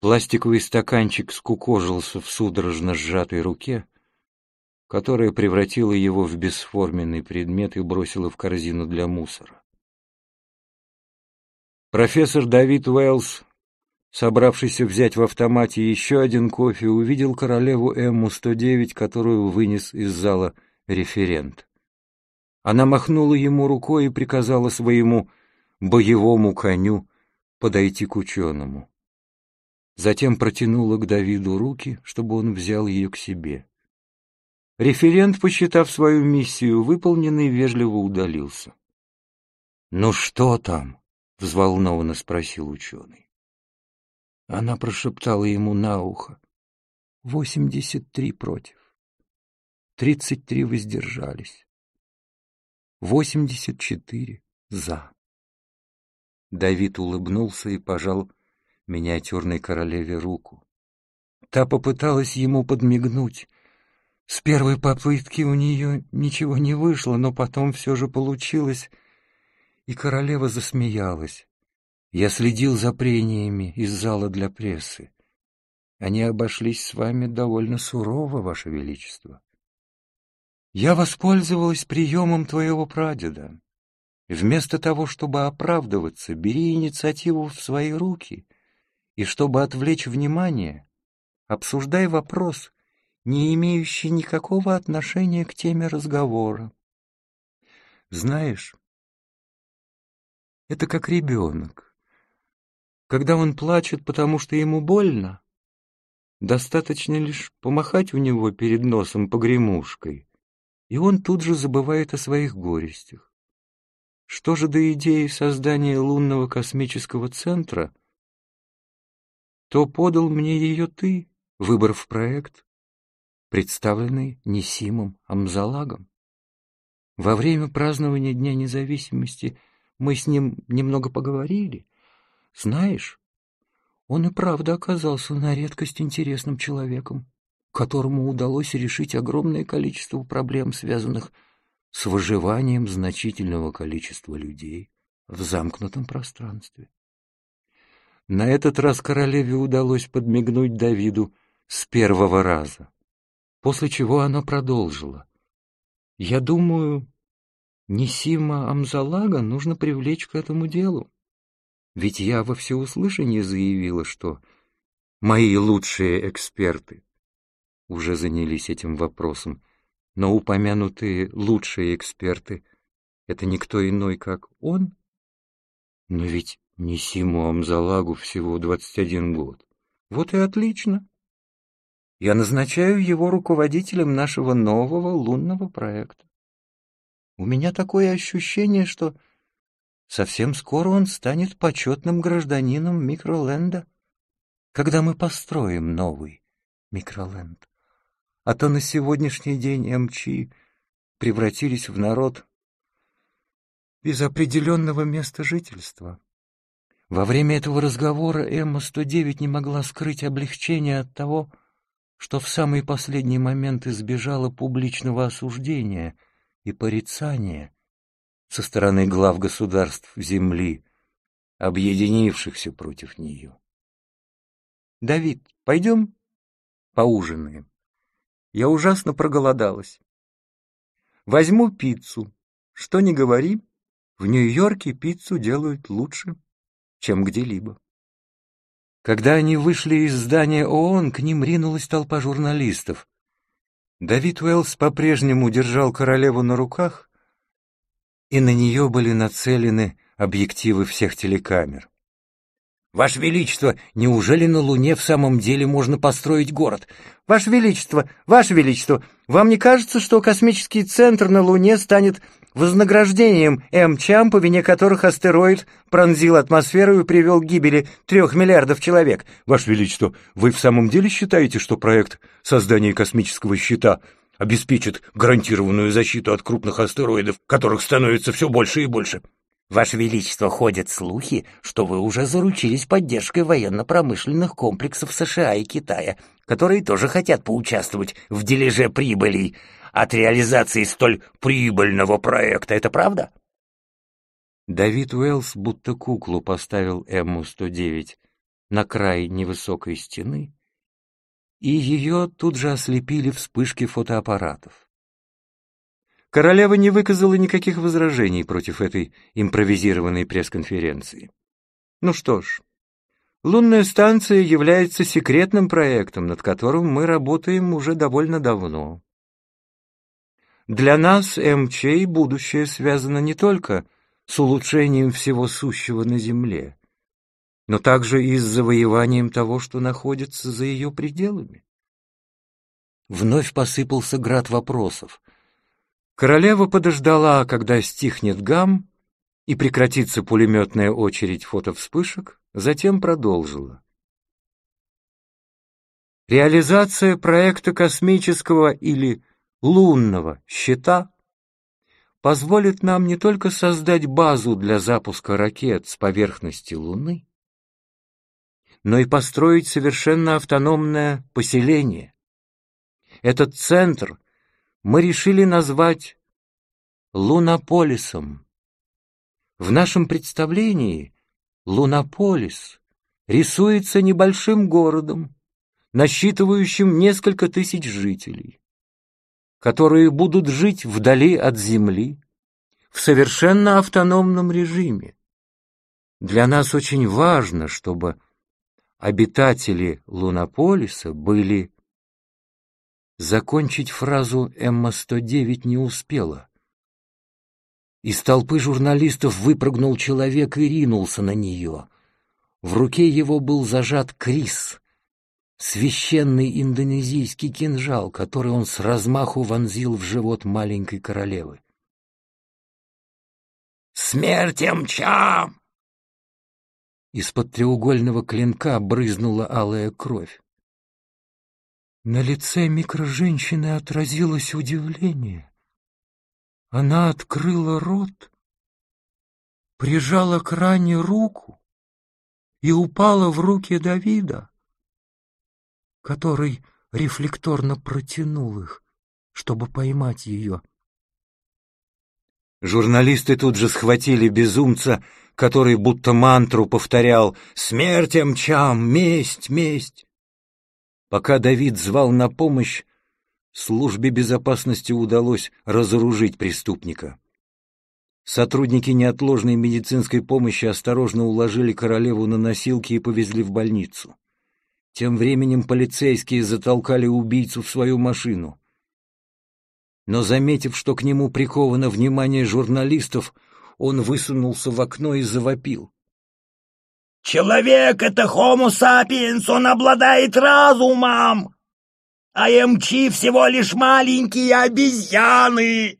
Пластиковый стаканчик скукожился в судорожно сжатой руке, которая превратила его в бесформенный предмет и бросила в корзину для мусора. Профессор Давид Уэллс, собравшийся взять в автомате еще один кофе, увидел королеву Эмму-109, которую вынес из зала референт. Она махнула ему рукой и приказала своему боевому коню подойти к ученому. Затем протянула к Давиду руки, чтобы он взял ее к себе. Референт, посчитав свою миссию выполненной, вежливо удалился. «Ну что там?» — взволнованно спросил ученый. Она прошептала ему на ухо. «Восемьдесят три против. Тридцать три воздержались. Восемьдесят четыре за». Давид улыбнулся и пожал миниатюрной королеве руку. Та попыталась ему подмигнуть. С первой попытки у нее ничего не вышло, но потом все же получилось, и королева засмеялась. Я следил за прениями из зала для прессы. Они обошлись с вами довольно сурово, Ваше Величество. Я воспользовалась приемом твоего прадеда. Вместо того, чтобы оправдываться, бери инициативу в свои руки — и чтобы отвлечь внимание, обсуждай вопрос, не имеющий никакого отношения к теме разговора. Знаешь, это как ребенок. Когда он плачет, потому что ему больно, достаточно лишь помахать у него перед носом погремушкой, и он тут же забывает о своих горестях. Что же до идеи создания лунного космического центра — то подал мне ее ты, выбор в проект, представленный Несимом Амзалагом. Во время празднования Дня независимости мы с ним немного поговорили. Знаешь, он и правда оказался на редкость интересным человеком, которому удалось решить огромное количество проблем, связанных с выживанием значительного количества людей в замкнутом пространстве. На этот раз королеве удалось подмигнуть Давиду с первого раза, после чего она продолжила. «Я думаю, Несима Амзалага нужно привлечь к этому делу. Ведь я во всеуслышание заявила, что мои лучшие эксперты уже занялись этим вопросом, но упомянутые лучшие эксперты — это никто иной, как он. Но ведь Несиму Амзалагу всего двадцать один год. Вот и отлично. Я назначаю его руководителем нашего нового лунного проекта. У меня такое ощущение, что совсем скоро он станет почетным гражданином Микроленда, когда мы построим новый Микроленд. А то на сегодняшний день МЧ превратились в народ без определенного места жительства. Во время этого разговора Эмма-109 не могла скрыть облегчение от того, что в самый последний момент избежала публичного осуждения и порицания со стороны глав государств Земли, объединившихся против нее. «Давид, пойдем поужинаем? Я ужасно проголодалась. Возьму пиццу. Что ни говори, в Нью-Йорке пиццу делают лучше» чем где-либо. Когда они вышли из здания ООН, к ним ринулась толпа журналистов. Давид Уэллс по-прежнему держал королеву на руках, и на нее были нацелены объективы всех телекамер. «Ваше Величество, неужели на Луне в самом деле можно построить город? Ваше Величество, Ваше Величество, вам не кажется, что космический центр на Луне станет вознаграждением М-чам, по вине которых астероид пронзил атмосферу и привел к гибели трех миллиардов человек. Ваше Величество, вы в самом деле считаете, что проект создания космического щита обеспечит гарантированную защиту от крупных астероидов, которых становится все больше и больше? Ваше Величество, ходят слухи, что вы уже заручились поддержкой военно-промышленных комплексов США и Китая, которые тоже хотят поучаствовать в дележе прибылей от реализации столь прибыльного проекта. Это правда? Давид Уэллс будто куклу поставил Эмму-109 на край невысокой стены, и ее тут же ослепили вспышки фотоаппаратов. Королева не выказала никаких возражений против этой импровизированной пресс-конференции. Ну что ж, лунная станция является секретным проектом, над которым мы работаем уже довольно давно. Для нас, МЧ, будущее связано не только с улучшением всего сущего на Земле, но также и с завоеванием того, что находится за ее пределами. Вновь посыпался град вопросов. Королева подождала, когда стихнет гам и прекратится пулеметная очередь фотовспышек, затем продолжила. Реализация проекта космического или лунного щита позволит нам не только создать базу для запуска ракет с поверхности Луны, но и построить совершенно автономное поселение. Этот центр мы решили назвать Лунополисом. В нашем представлении Лунополис рисуется небольшим городом, насчитывающим несколько тысяч жителей которые будут жить вдали от Земли, в совершенно автономном режиме. Для нас очень важно, чтобы обитатели Лунополиса были... Закончить фразу Эмма-109 не успела. Из толпы журналистов выпрыгнул человек и ринулся на нее. В руке его был зажат Крис, священный индонезийский кинжал, который он с размаху вонзил в живот маленькой королевы. «Смерть мчам!» Из-под треугольного клинка брызнула алая кровь. На лице микроженщины отразилось удивление. Она открыла рот, прижала к ране руку и упала в руки Давида который рефлекторно протянул их, чтобы поймать ее. Журналисты тут же схватили безумца, который будто мантру повторял «Смерть мчам! Месть! Месть!». Пока Давид звал на помощь, службе безопасности удалось разоружить преступника. Сотрудники неотложной медицинской помощи осторожно уложили королеву на носилки и повезли в больницу. Тем временем полицейские затолкали убийцу в свою машину. Но, заметив, что к нему приковано внимание журналистов, он высунулся в окно и завопил. «Человек — это Homo sapiens, он обладает разумом, а МЧ всего лишь маленькие обезьяны!»